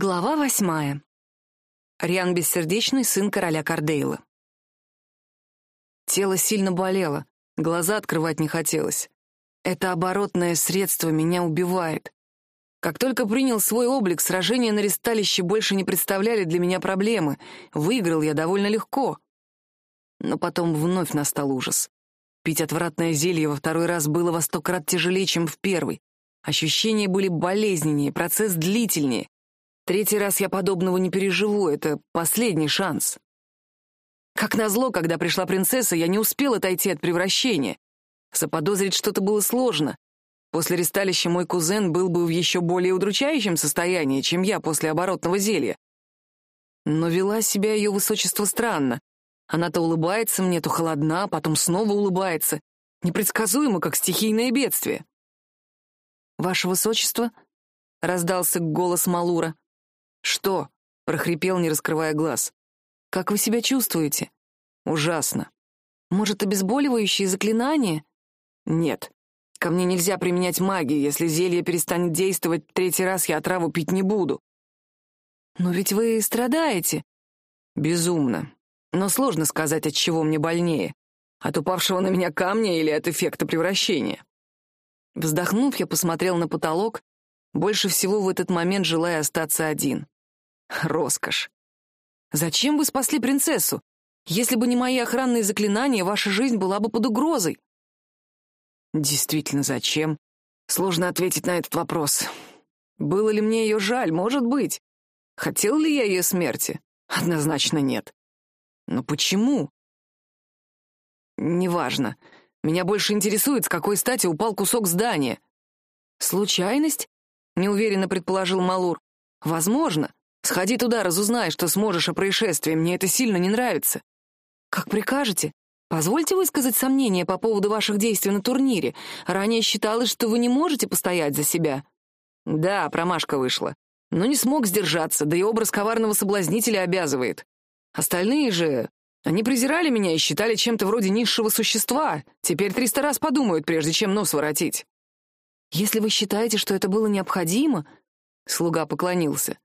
Глава восьмая. Риан Бессердечный, сын короля Кардейла. Тело сильно болело, глаза открывать не хотелось. Это оборотное средство меня убивает. Как только принял свой облик, сражения на ресталище больше не представляли для меня проблемы. Выиграл я довольно легко. Но потом вновь настал ужас. Пить отвратное зелье во второй раз было во сто крат тяжелее, чем в первый. Ощущения были болезненнее, процесс длительнее. Третий раз я подобного не переживу, это последний шанс. Как назло, когда пришла принцесса, я не успел отойти от превращения. Заподозрить что-то было сложно. После ресталища мой кузен был бы в еще более удручающем состоянии, чем я после оборотного зелья. Но вела себя ее высочество странно. Она то улыбается мне, то холодна, потом снова улыбается. Непредсказуемо, как стихийное бедствие. «Ваше высочество?» — раздался голос Малура. «Что?» — прохрипел, не раскрывая глаз. «Как вы себя чувствуете?» «Ужасно». «Может, обезболивающие заклинания?» «Нет. Ко мне нельзя применять магию. Если зелье перестанет действовать, третий раз я отраву пить не буду». «Но ведь вы страдаете». «Безумно. Но сложно сказать, от чего мне больнее. От упавшего на меня камня или от эффекта превращения». Вздохнув, я посмотрел на потолок больше всего в этот момент желая остаться один. Роскошь. Зачем вы спасли принцессу? Если бы не мои охранные заклинания, ваша жизнь была бы под угрозой. Действительно, зачем? Сложно ответить на этот вопрос. Было ли мне ее жаль? Может быть. Хотел ли я ее смерти? Однозначно нет. Но почему? Неважно. Меня больше интересует, с какой стати упал кусок здания. Случайность? Неуверенно предположил Малур. Возможно. Сходи туда, разузнай, что сможешь о происшествии. Мне это сильно не нравится. Как прикажете. Позвольте высказать сомнения по поводу ваших действий на турнире. Ранее считалось, что вы не можете постоять за себя. Да, промашка вышла. Но не смог сдержаться, да и образ коварного соблазнителя обязывает. Остальные же... Они презирали меня и считали чем-то вроде низшего существа. Теперь триста раз подумают, прежде чем нос воротить. Если вы считаете, что это было необходимо, слуга поклонился.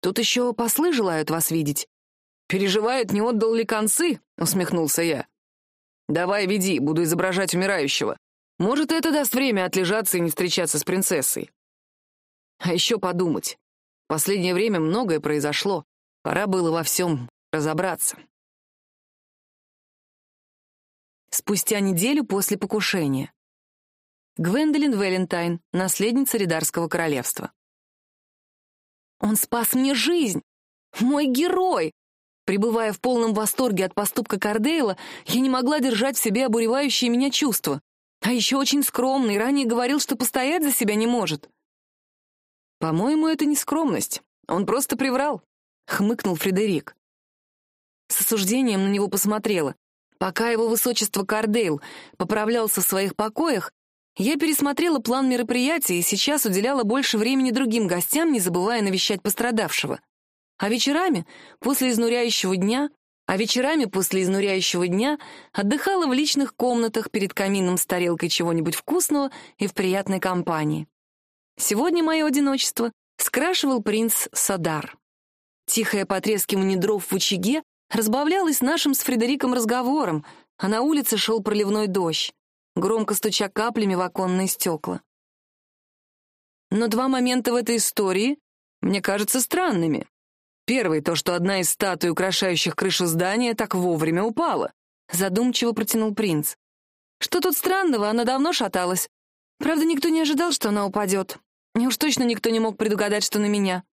Тут еще послы желают вас видеть. Переживают, не отдал ли концы, усмехнулся я. Давай веди, буду изображать умирающего. Может, это даст время отлежаться и не встречаться с принцессой. А еще подумать. В последнее время многое произошло. Пора было во всем разобраться. Спустя неделю после покушения. Гвендолин Валентайн, наследница Ридарского королевства. «Он спас мне жизнь! Мой герой!» Пребывая в полном восторге от поступка Кардейла, я не могла держать в себе обуревающие меня чувства. А еще очень скромный, ранее говорил, что постоять за себя не может. «По-моему, это не скромность. Он просто приврал», — хмыкнул Фредерик. С осуждением на него посмотрела. Пока его высочество Кардейл поправлялся в своих покоях, я пересмотрела план мероприятия и сейчас уделяла больше времени другим гостям, не забывая навещать пострадавшего. А вечерами, после изнуряющего дня, а вечерами после изнуряющего дня отдыхала в личных комнатах перед камином с тарелкой чего-нибудь вкусного и в приятной компании. Сегодня мое одиночество скрашивал принц Садар. Тихое потрескивание дров в очаге разбавлялось нашим с Фредериком разговором, а на улице шел проливной дождь громко стуча каплями в оконные стекла. Но два момента в этой истории мне кажутся странными. Первый — то, что одна из статуй, украшающих крышу здания, так вовремя упала. Задумчиво протянул принц. Что тут странного, она давно шаталась. Правда, никто не ожидал, что она упадет. И уж точно никто не мог предугадать, что на меня.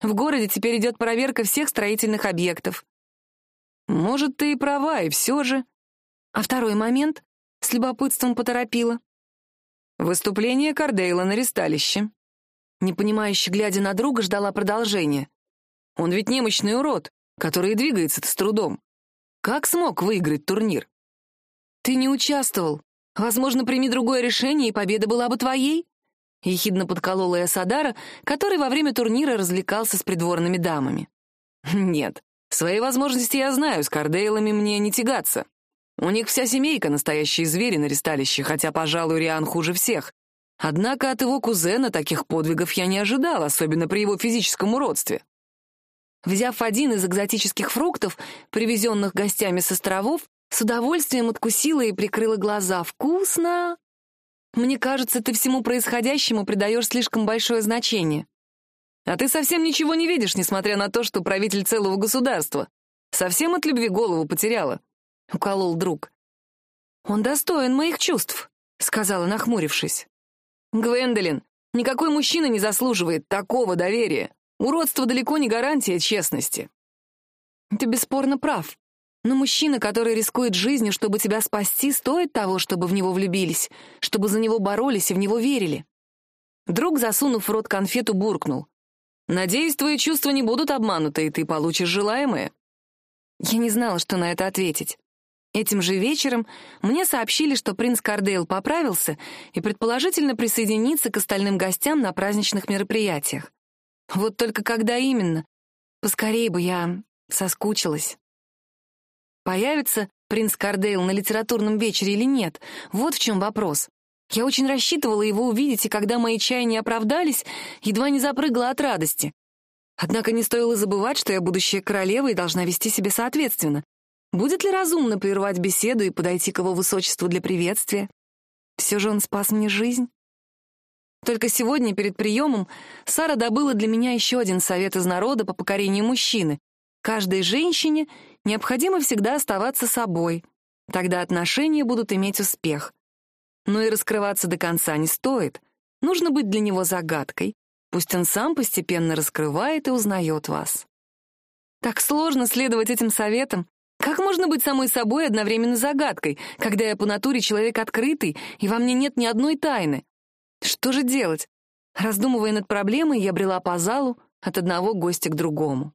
В городе теперь идет проверка всех строительных объектов. Может, ты и права, и все же. А второй момент с любопытством поторопила. Выступление Кардейла на ресталище. Непонимающе глядя на друга, ждала продолжения. Он ведь немощный урод, который двигается с трудом. Как смог выиграть турнир? Ты не участвовал. Возможно, прими другое решение, и победа была бы твоей? Ехидно подколола я Садара, который во время турнира развлекался с придворными дамами. Нет, свои возможности я знаю, с Кардейлами мне не тягаться. У них вся семейка настоящие звери на ресталище, хотя, пожалуй, Риан хуже всех. Однако от его кузена таких подвигов я не ожидал, особенно при его физическом уродстве. Взяв один из экзотических фруктов, привезенных гостями с островов, с удовольствием откусила и прикрыла глаза. «Вкусно!» «Мне кажется, ты всему происходящему придаешь слишком большое значение. А ты совсем ничего не видишь, несмотря на то, что правитель целого государства. Совсем от любви голову потеряла», — уколол друг. «Он достоин моих чувств», — сказала, нахмурившись. «Гвендолин, никакой мужчина не заслуживает такого доверия. Уродство далеко не гарантия честности». «Ты бесспорно прав. Но мужчина, который рискует жизнью, чтобы тебя спасти, стоит того, чтобы в него влюбились, чтобы за него боролись и в него верили». Друг, засунув в рот конфету, буркнул. «Надеюсь, твои чувства не будут обмануты, и ты получишь желаемое». Я не знала, что на это ответить. Этим же вечером мне сообщили, что принц Кардейл поправился и предположительно присоединится к остальным гостям на праздничных мероприятиях. Вот только когда именно? Поскорее бы я соскучилась. Появится принц Кардейл на литературном вечере или нет? Вот в чем вопрос. Я очень рассчитывала его увидеть, и когда мои чаяния оправдались, едва не запрыгала от радости. Однако не стоило забывать, что я будущая королева и должна вести себя соответственно. Будет ли разумно прервать беседу и подойти к его высочеству для приветствия? Все же он спас мне жизнь. Только сегодня, перед приемом, Сара добыла для меня еще один совет из народа по покорению мужчины. Каждой женщине необходимо всегда оставаться собой. Тогда отношения будут иметь успех. Но и раскрываться до конца не стоит. Нужно быть для него загадкой. Пусть он сам постепенно раскрывает и узнает вас. Так сложно следовать этим советам, как можно быть самой собой одновременно загадкой, когда я по натуре человек открытый, и во мне нет ни одной тайны? Что же делать? Раздумывая над проблемой, я брела по залу от одного гостя к другому.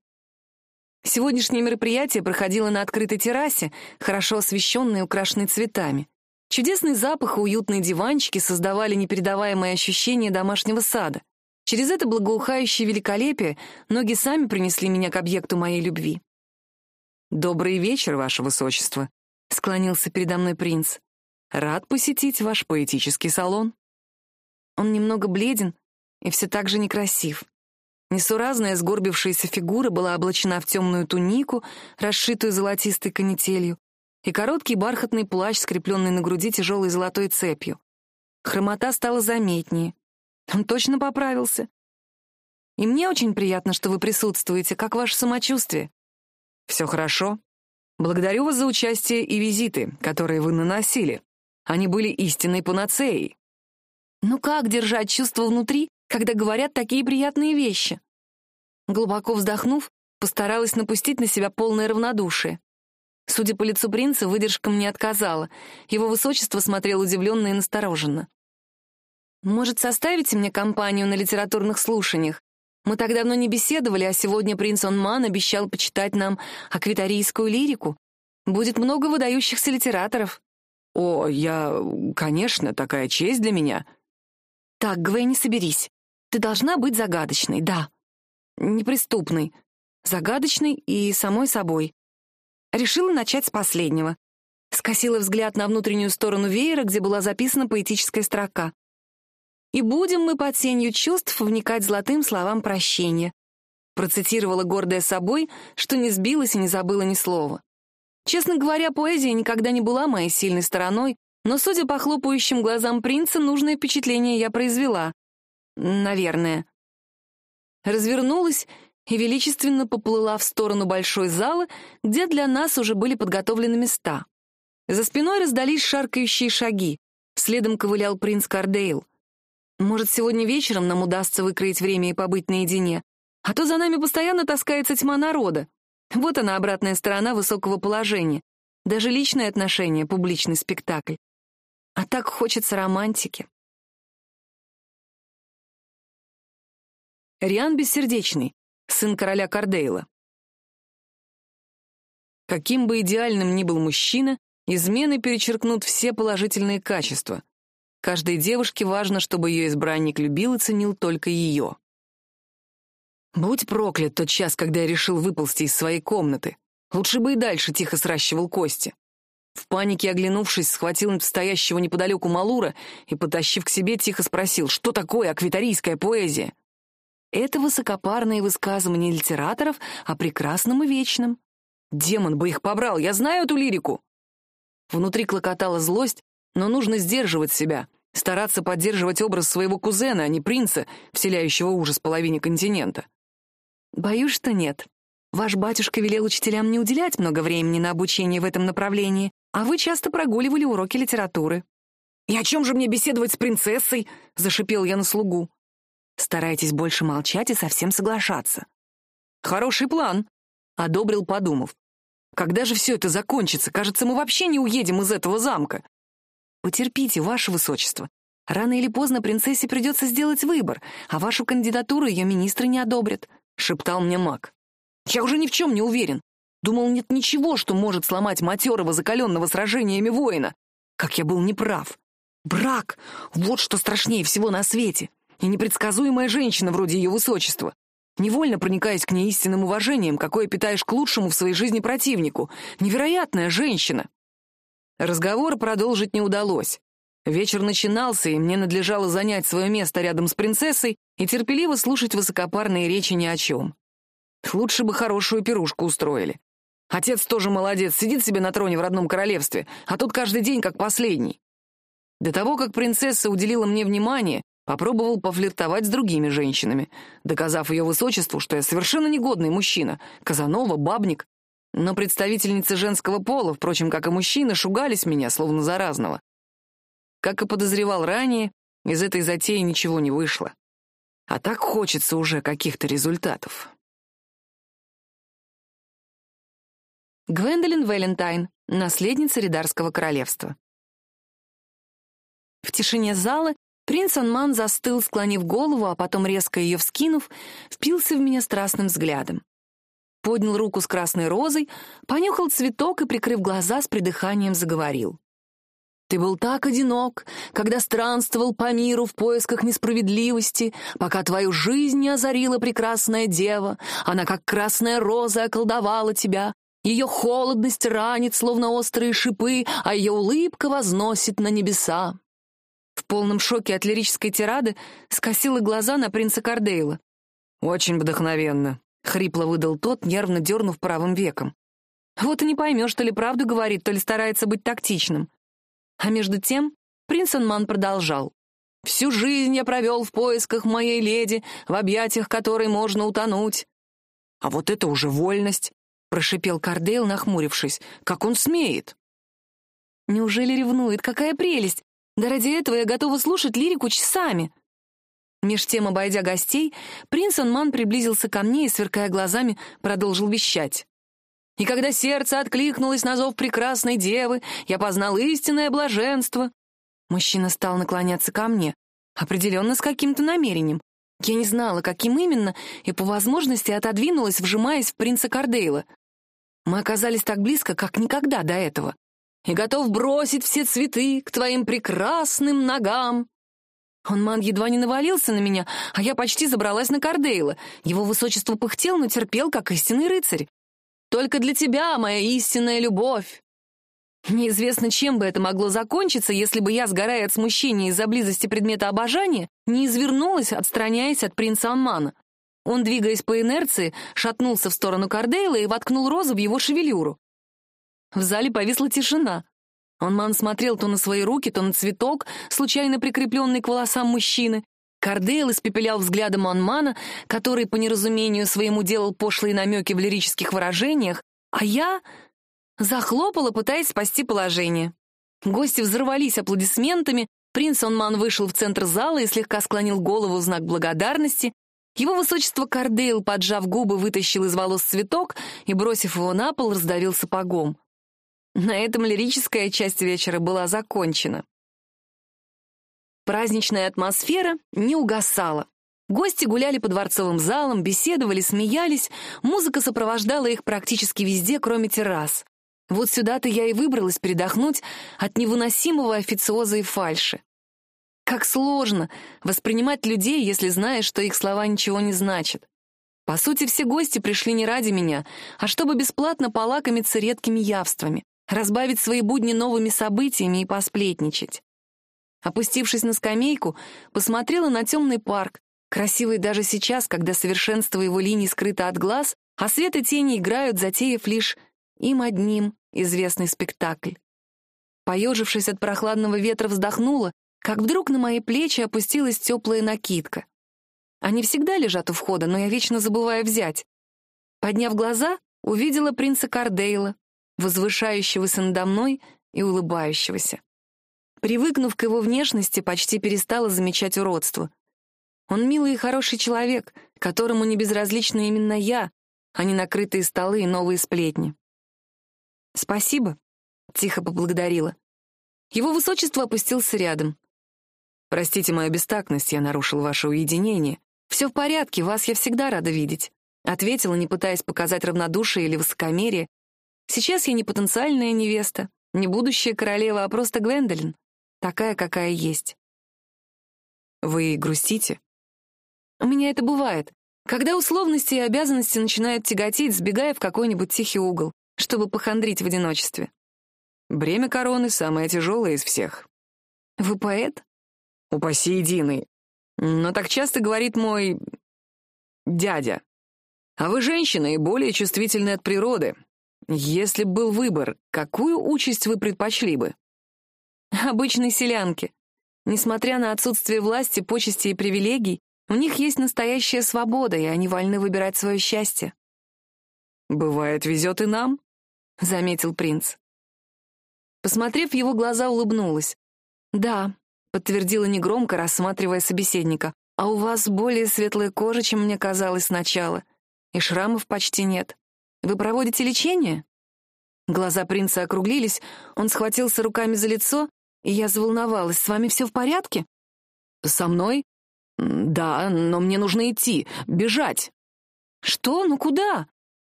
Сегодняшнее мероприятие проходило на открытой террасе, хорошо освещенной и украшенной цветами. Чудесный запах и уютные диванчики создавали непередаваемое ощущение домашнего сада. Через это благоухающее великолепие ноги сами принесли меня к объекту моей любви. «Добрый вечер, ваше высочество», — склонился передо мной принц. «Рад посетить ваш поэтический салон». Он немного бледен и все так же некрасив. Несуразная сгорбившаяся фигура была облачена в темную тунику, расшитую золотистой канителью, и короткий бархатный плащ, скрепленный на груди тяжелой золотой цепью. Хромота стала заметнее. Он точно поправился. И мне очень приятно, что вы присутствуете. Как ваше самочувствие? Все хорошо. Благодарю вас за участие и визиты, которые вы наносили. Они были истинной панацеей. Ну как держать чувство внутри, когда говорят такие приятные вещи? Глубоко вздохнув, постаралась напустить на себя полное равнодушие. Судя по лицу принца, выдержка мне отказала. Его высочество смотрел удивленно и настороженно. «Может, составите мне компанию на литературных слушаниях? Мы так давно не беседовали, а сегодня принц Онман обещал почитать нам аквитарийскую лирику. Будет много выдающихся литераторов. О, я... Конечно, такая честь для меня. Так, Гвенни, соберись. Ты должна быть загадочной, да. Неприступной. Загадочной и самой собой. Решила начать с последнего. Скосила взгляд на внутреннюю сторону веера, где была записана поэтическая строка и будем мы под сенью чувств вникать золотым словам прощения. Процитировала гордая собой, что не сбилась и не забыла ни слова. Честно говоря, поэзия никогда не была моей сильной стороной, но, судя по хлопающим глазам принца, нужное впечатление я произвела. Наверное. Развернулась и величественно поплыла в сторону большой залы, где для нас уже были подготовлены места. За спиной раздались шаркающие шаги. Следом ковылял принц Кардейл. Может, сегодня вечером нам удастся выкроить время и побыть наедине, а то за нами постоянно таскается тьма народа. Вот она, обратная сторона высокого положения. Даже личные отношения — публичный спектакль. А так хочется романтики. Риан Бессердечный, сын короля Кардейла. Каким бы идеальным ни был мужчина, измены перечеркнут все положительные качества. Каждой девушке важно, чтобы ее избранник любил и ценил только ее. Будь проклят тот час, когда я решил выползти из своей комнаты. Лучше бы и дальше тихо сращивал кости. В панике оглянувшись, схватил стоящего неподалеку Малура и, потащив к себе, тихо спросил, что такое аквитарийская поэзия? Это высокопарные высказывания литераторов о прекрасном и вечном. Демон бы их побрал, я знаю эту лирику. Внутри клокотала злость, но нужно сдерживать себя, стараться поддерживать образ своего кузена, а не принца, вселяющего ужас половине континента. Боюсь, что нет. Ваш батюшка велел учителям не уделять много времени на обучение в этом направлении, а вы часто прогуливали уроки литературы. «И о чем же мне беседовать с принцессой?» — зашипел я на слугу. «Старайтесь больше молчать и совсем соглашаться». «Хороший план», — одобрил, подумав. «Когда же все это закончится? Кажется, мы вообще не уедем из этого замка». «Потерпите, ваше высочество. Рано или поздно принцессе придется сделать выбор, а вашу кандидатуру ее министры не одобрят», — шептал мне маг. «Я уже ни в чем не уверен. Думал, нет ничего, что может сломать матерого, закаленного сражениями воина. Как я был неправ. Брак — вот что страшнее всего на свете. И непредсказуемая женщина вроде ее высочества. Невольно проникаясь к ней истинным уважением, какое питаешь к лучшему в своей жизни противнику. Невероятная женщина. Разговор продолжить не удалось. Вечер начинался, и мне надлежало занять свое место рядом с принцессой и терпеливо слушать высокопарные речи ни о чем. Лучше бы хорошую пирушку устроили. Отец тоже молодец, сидит себе на троне в родном королевстве, а тут каждый день как последний. До того, как принцесса уделила мне внимание, попробовал пофлиртовать с другими женщинами, доказав ее высочеству, что я совершенно негодный мужчина, Казанова, бабник. Но представительницы женского пола, впрочем, как и мужчины, шугались меня, словно заразного. Как и подозревал ранее, из этой затеи ничего не вышло. А так хочется уже каких-то результатов. Гвендолин Валентайн, наследница Ридарского королевства. В тишине зала принц Анман застыл, склонив голову, а потом, резко ее вскинув, впился в меня страстным взглядом. Поднял руку с красной розой, понюхал цветок и, прикрыв глаза, с придыханием заговорил. Ты был так одинок, когда странствовал по миру в поисках несправедливости, пока твою жизнь не озарила прекрасная дева. Она, как красная роза, околдовала тебя, ее холодность ранит, словно острые шипы, а ее улыбка возносит на небеса. В полном шоке от лирической тирады скосила глаза на принца Кардейла. «Очень вдохновенно», — хрипло выдал тот, нервно дернув правым веком. Вот и не поймешь, то ли правду говорит, то ли старается быть тактичным. А между тем принц Анман продолжал. «Всю жизнь я провел в поисках моей леди, в объятиях которой можно утонуть. А вот это уже вольность прошипел Кардейл, нахмурившись. «Как он смеет?» «Неужели ревнует? Какая прелесть! Да ради этого я готова слушать лирику часами!» Меж тем, обойдя гостей, принц Анман приблизился ко мне и, сверкая глазами, продолжил вещать. «И когда сердце откликнулось на зов прекрасной девы, я познал истинное блаженство». Мужчина стал наклоняться ко мне, определенно с каким-то намерением. Я не знала, каким именно, и по возможности отодвинулась, вжимаясь в принца Кардейла. Мы оказались так близко, как никогда до этого. И готов бросить все цветы к твоим прекрасным ногам. Онман едва не навалился на меня, а я почти забралась на Кардейла. Его высочество пыхтел, но терпел, как истинный рыцарь. «Только для тебя, моя истинная любовь!» Неизвестно, чем бы это могло закончиться, если бы я, сгорая от смущения из-за близости предмета обожания, не извернулась, отстраняясь от принца Аммана. Он, двигаясь по инерции, шатнулся в сторону Кардейла и воткнул розу в его шевелюру. В зале повисла тишина. Онман смотрел то на свои руки, то на цветок, случайно прикрепленный к волосам мужчины. Кардейл испепелял взглядом Онмана, который по неразумению своему делал пошлые намеки в лирических выражениях, а я захлопала, пытаясь спасти положение. Гости взорвались аплодисментами, принц Онман вышел в центр зала и слегка склонил голову в знак благодарности, его высочество Кардейл, поджав губы, вытащил из волос цветок и, бросив его на пол, раздавил сапогом. На этом лирическая часть вечера была закончена. Праздничная атмосфера не угасала. Гости гуляли по дворцовым залам, беседовали, смеялись, музыка сопровождала их практически везде, кроме террас. Вот сюда-то я и выбралась передохнуть от невыносимого официоза и фальши. Как сложно воспринимать людей, если знаешь, что их слова ничего не значат. По сути, все гости пришли не ради меня, а чтобы бесплатно полакомиться редкими явствами. Разбавить свои будни новыми событиями и посплетничать. Опустившись на скамейку, посмотрела на темный парк, красивый даже сейчас, когда совершенство его линий скрыто от глаз, а свет и тени играют, затеяв лишь им одним известный спектакль. Поежившись от прохладного ветра, вздохнула, как вдруг на мои плечи опустилась теплая накидка. Они всегда лежат у входа, но я вечно забываю взять. Подняв глаза, увидела принца Кардейла, возвышающегося надо мной и улыбающегося. Привыкнув к его внешности, почти перестала замечать уродство. Он милый и хороший человек, которому не безразлична именно я, а не накрытые столы и новые сплетни. «Спасибо», — тихо поблагодарила. Его высочество опустился рядом. «Простите мою бестактность, я нарушил ваше уединение. Все в порядке, вас я всегда рада видеть», — ответила, не пытаясь показать равнодушие или высокомерие. «Сейчас я не потенциальная невеста, не будущая королева, а просто Гвендолин такая, какая есть. Вы грустите? У меня это бывает, когда условности и обязанности начинают тяготить, сбегая в какой-нибудь тихий угол, чтобы похандрить в одиночестве. Бремя короны самое тяжелое из всех. Вы поэт? Упаси единый. Но так часто говорит мой... дядя. А вы женщина и более чувствительны от природы. Если б был выбор, какую участь вы предпочли бы? Обычной селянки. Несмотря на отсутствие власти, почести и привилегий, у них есть настоящая свобода, и они вольны выбирать свое счастье. «Бывает, везет и нам», — заметил принц. Посмотрев в его глаза, улыбнулась. «Да», — подтвердила негромко, рассматривая собеседника, «а у вас более светлая кожа, чем мне казалось сначала, и шрамов почти нет. Вы проводите лечение?» Глаза принца округлились, он схватился руками за лицо, и я заволновалась. «С вами все в порядке?» «Со мной?» «Да, но мне нужно идти, бежать». «Что? Ну куда?»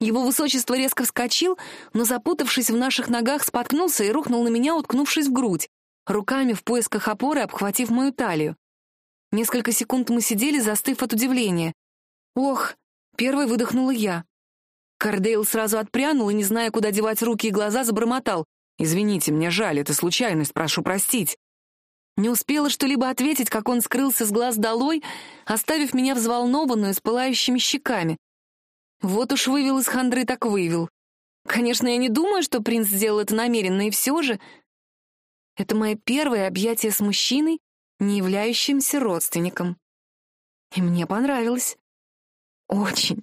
Его высочество резко вскочил, но, запутавшись в наших ногах, споткнулся и рухнул на меня, уткнувшись в грудь, руками в поисках опоры, обхватив мою талию. Несколько секунд мы сидели, застыв от удивления. «Ох!» — первой выдохнула я. Кардейл сразу отпрянул и, не зная, куда девать руки и глаза, забормотал. «Извините, мне жаль, это случайность, прошу простить». Не успела что-либо ответить, как он скрылся с глаз долой, оставив меня взволнованную с пылающими щеками. Вот уж вывел из хандры, так вывел. Конечно, я не думаю, что принц сделал это намеренно, и все же... Это мое первое объятие с мужчиной, не являющимся родственником. И мне понравилось. Очень.